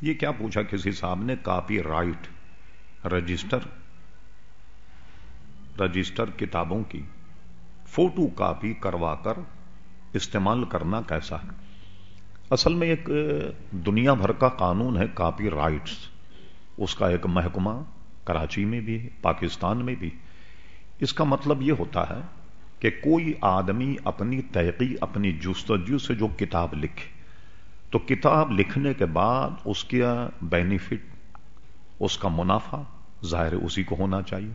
یہ کیا پوچھا کسی صاحب نے؟ کاپی رائٹ رجسٹر رجسٹر کتابوں کی. فوٹو کاپی کروا کر استعمال کرنا کیسا ہے؟ اصل میں ایک دنیا بھر کا قانون ہے کاپی رائٹس اس کا ایک محکمہ کراچی میں بھی پاکستان میں بھی. اس کا مطلب یہ ہوتا ہے کہ کوئی آدمی اپنی تحقیق، اپنی جستجو سے جو کتاب لکھے تو کتاب لکھنے کے بعد اس کا بینیفٹ اس کا منافع ظاہر اسی کو ہونا چاہیے،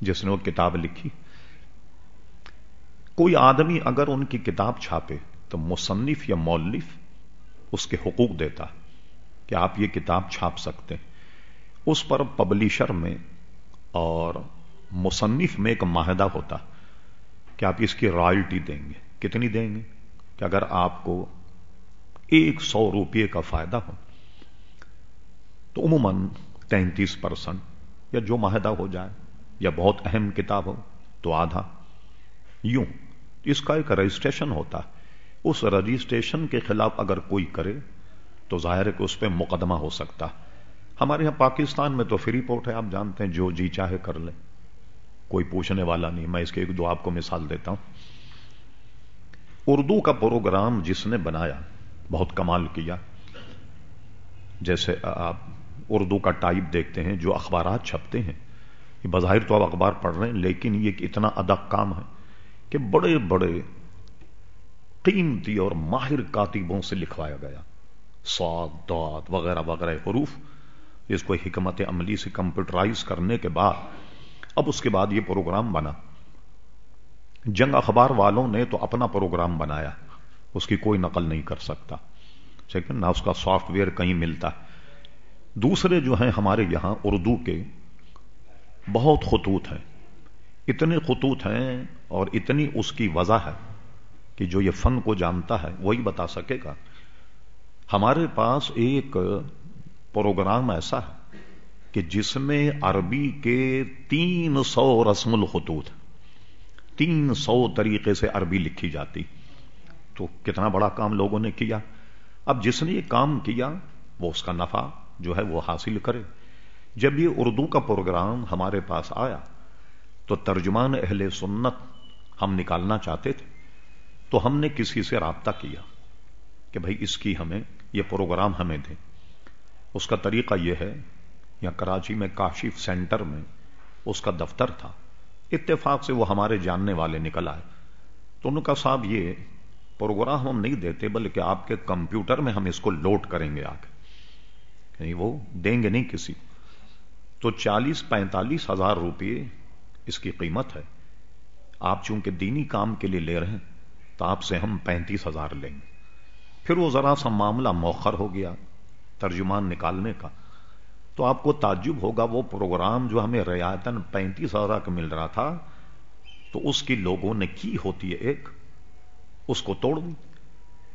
جس نے وہ کتاب لکھی۔ کوئی آدمی اگر ان کی کتاب چھاپے تو مصنف یا مولف اس کے حقوق دیتا کہ آپ یہ کتاب چھاپ سکتے ہیں۔ اس پر پبلشر میں اور مصنف میں ایک معاہدہ ہوتا کہ آپ اس کی رائلٹی دیں گے۔ کتنی دیں گے؟ کہ اگر آپ کو ایک سو روپئے کا فائدہ ہو۔ تو عموماً تینتیس پرسنٹ یا جو معاہدہ ہو جائے یا بہت اہم کتاب ہو تو آدھا۔ یوں اس کا ایک رجسٹریشن ہوتا ہے۔ اس رجسٹریشن کے خلاف اگر کوئی کرے تو ظاہر ہے کہ اس پہ مقدمہ ہو سکتا۔ ہمارے یہاں پاکستان میں تو فری پورٹ ہے، آپ جانتے ہیں، جو جی چاہے کر لیں کوئی پوچھنے والا نہیں۔ میں اس کے ایک دو آپ کو مثال دیتا ہوں۔ اردو کا پروگرام جس نے بنایا بہت کمال کیا۔ جیسے آپ اردو کا ٹائپ دیکھتے ہیں، جو اخبارات چھپتے ہیں۔ بظاہر تو آپ اخبار پڑھ رہے ہیں، لیکن یہ اتنا ادق کام ہے کہ بڑے بڑے قیمتی اور ماہر کاتبوں سے لکھوایا گیا۔ سواد دعت وغیرہ وغیرہ حروف۔ اس کو حکمت عملی سے کمپیوٹرائز کرنے کے بعد، اب اس کے بعد یہ پروگرام بنا۔ جنگ اخبار والوں نے تو اپنا پروگرام بنایا۔ اس کی کوئی نقل نہیں کر سکتا۔ ٹھیک ہے؟ نہ اس کا سافٹ ویئر کہیں ملتا۔ دوسرے جو ہیں ہمارے یہاں اردو کے بہت خطوط ہیں۔ اتنے خطوط ہیں اور اتنی اس کی وضع ہے کہ جو یہ فن کو جانتا ہے وہی بتا سکے گا۔ ہمارے پاس ایک پروگرام ایسا ہے کہ جس میں عربی کے تین سو رسم الخطوط تین سو طریقے سے عربی لکھی جاتی۔ تو کتنا بڑا کام لوگوں نے کیا۔ اب جس نے یہ کام کیا، وہ اس کا نفع جو ہے وہ حاصل کرے۔ جب یہ اردو کا پروگرام ہمارے پاس آیا، تو ترجمان اہل سنت ہم نکالنا چاہتے تھے۔ تو ہم نے کسی سے رابطہ کیا کہ بھائی اس کی ہمیں، یہ پروگرام ہمیں دیں۔ اس کا طریقہ یہ ہے یا کراچی میں کاشف سینٹر میں اس کا دفتر تھا۔ اتفاق سے وہ ہمارے جاننے والے نکل آئے۔ تو ان کا صاحب یہ پروگرام ہم نہیں دیتے بلکہ آپ کے کمپیوٹر میں ہم اس کو لوڈ کریں گے آگے۔ یعنی وہ دیں گے نہیں کسی تو چالیس پینتالیس ہزار روپئے اس کی قیمت ہے۔ آپ چونکہ دینی کام کے لیے لے رہے ہیں، تو آپ سے ہم پینتیس ہزار لیں گے۔ پھر وہ ذرا سا معاملہ موخر ہو گیا ترجمان نکالنے کا۔ تو آپ کو تعجب ہوگا، وہ پروگرام جو ہمیں ریاتن پینتیس ہزار کا مل رہا تھا، تو اس کی لوگوں نے کی ہوتی ہے ایک اس کو توڑ دی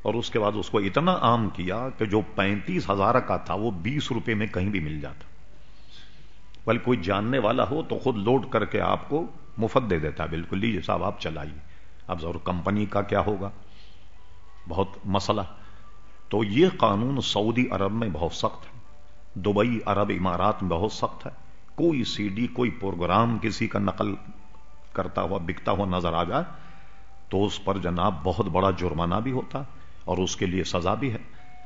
اور اس کے بعد اس کو اتنا عام کیا کہ جو پینتیس ہزار کا تھا وہ بیس روپے میں کہیں بھی مل جاتا۔ بل کوئی جاننے والا ہو تو خود لوڈ کر کے آپ کو مفت دے دیتا۔ بالکل لیجیے صاحب، آپ چلائیے۔ اب ضرور کمپنی کا کیا ہوگا؟ بہت مسئلہ۔ تو یہ قانون سعودی عرب میں بہت سخت ہے۔ دبئی عرب امارات میں بہت سخت ہے۔ کوئی سی ڈی، کوئی پروگرام کسی کا نقل کرتا ہوا، بکتا ہوا نظر آ جائے۔ تو اس پر جناب بہت بڑا جرمانہ بھی ہوتا اور اس کے لیے سزا بھی ہے۔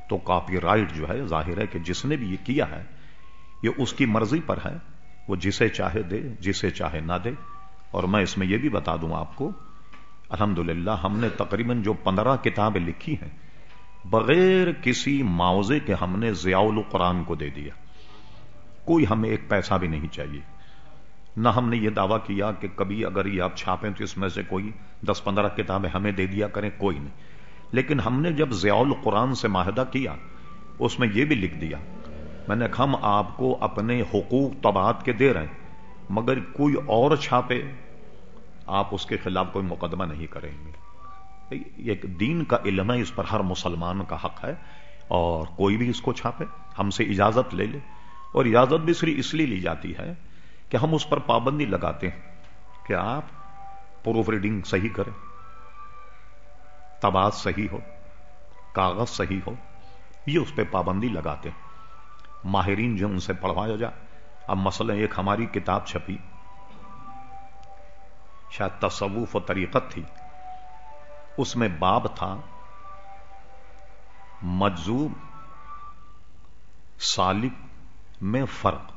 تو کاپی رائٹ جو ہے، ظاہر ہے کہ جس نے بھی یہ کیا ہے، یہ اس کی مرضی پر ہے۔ وہ جسے چاہے دے، جسے چاہے نہ دے۔ اور میں اس میں یہ بھی بتا دوں آپ کو الحمد ہم نے تقریباً جو پندرہ کتابیں لکھی ہیں، بغیر کسی معاوضے کے ہم نے ضیاء القرآن کو دے دیا۔ کوئی ہمیں ایک پیسہ بھی نہیں چاہیے۔ نہ ہم نے یہ دعویٰ کیا کہ کبھی اگر یہ آپ چھاپیں تو اس میں سے کوئی دس پندرہ کتابیں ہمیں دے دیا کریں، کوئی نہیں۔ لیکن ہم نے جب ضیاء القرآن سے معاہدہ کیا، اس میں یہ بھی لکھ دیا، میں نے ہم آپ کو اپنے حقوق تباعت کے دے رہے ہیں، مگر کوئی اور چھاپے، آپ اس کے خلاف کوئی مقدمہ نہیں کریں گے۔ ایک دین کا علم ہے، اس پر ہر مسلمان کا حق ہے، اور کوئی بھی اس کو چھاپے، ہم سے اجازت لے لے۔ اور اجازت بھی صرف اس لیے لی جاتی ہے کہ ہم اس پر پابندی لگاتے ہیں کہ آپ پروف ریڈنگ صحیح کریں، تباز صحیح ہو، کاغذ صحیح ہو، یہ اس پہ پابندی لگاتے ہیں۔ ماہرین جو ان سے پڑھوایا جائے اب مسئلہ ایک ہماری کتاب چھپی۔ شاید تصوف و طریقت تھی۔ اس میں باب تھا مجزوب سالک میں فرق۔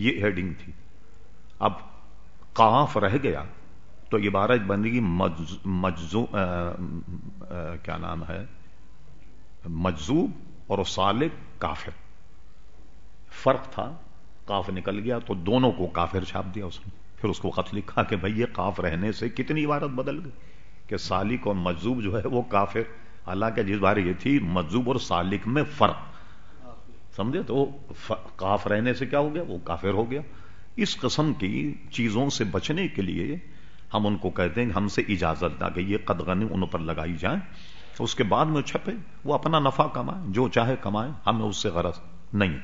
یہ ہیڈنگ تھی۔ اب کاف رہ گیا تو عبارت بن گئی مجزو کیا نام ہے؟ مجزوب اور سالک کافر۔ فرق تھا کاف نکل گیا تو دونوں کو کافر چھاپ دیا اس نے۔ پھر اس کو خط لکھا کہ بھائی یہ کاف رہنے سے کتنی عبارت بدل گئی کہ سالک اور مجزوب جو ہے وہ کافر۔ حالانکہ جس بار یہ تھی، مجزوب اور سالک میں فرق۔ سمجھے؟ تو کاف رہنے سے کیا ہو گیا؟ وہ کافر ہو گیا۔ اس قسم کی چیزوں سے بچنے کے لیے ہم ان کو کہتے ہیں، ہم سے اجازت نہ کہ یہ قدغنی ان پر لگائی جائیں۔ اس کے بعد میں چھپے، وہ اپنا نفع کمائے جو چاہے کمائے ہمیں اس سے غرض نہیں۔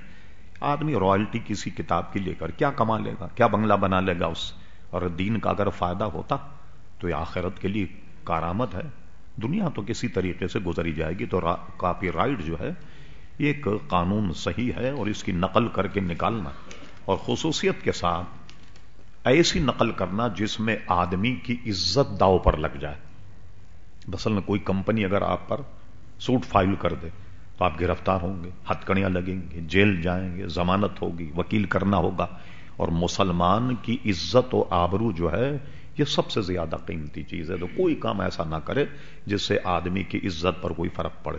آدمی رائلٹی کسی کتاب کی لے کر، کیا کما لے گا؟ کیا بنگلہ بنا لے گا اس؟ اور دین کا اگر فائدہ ہوتا تو یہ آخرت کے لیے کارآمد ہے۔ دنیا تو کسی طریقے سے گزری جائے گی، تو را... کاپی رائٹ جو ہے یہ ایک قانون صحیح ہے اور اس کی نقل کر کے نکالنا اور خصوصیت کے ساتھ ایسی نقل کرنا جس میں آدمی کی عزت داؤ پر لگ جائے۔ بسل کوئی کمپنی اگر آپ پر سوٹ فائل کر دے تو آپ گرفتار ہوں گے، ہتکڑیاں لگیں گے، جیل جائیں گے، ضمانت ہوگی، وکیل کرنا ہوگا۔ اور مسلمان کی عزت و آبرو جو ہے، یہ سب سے زیادہ قیمتی چیز ہے۔ تو کوئی کام ایسا نہ کرے جس سے آدمی کی عزت پر کوئی فرق پڑے۔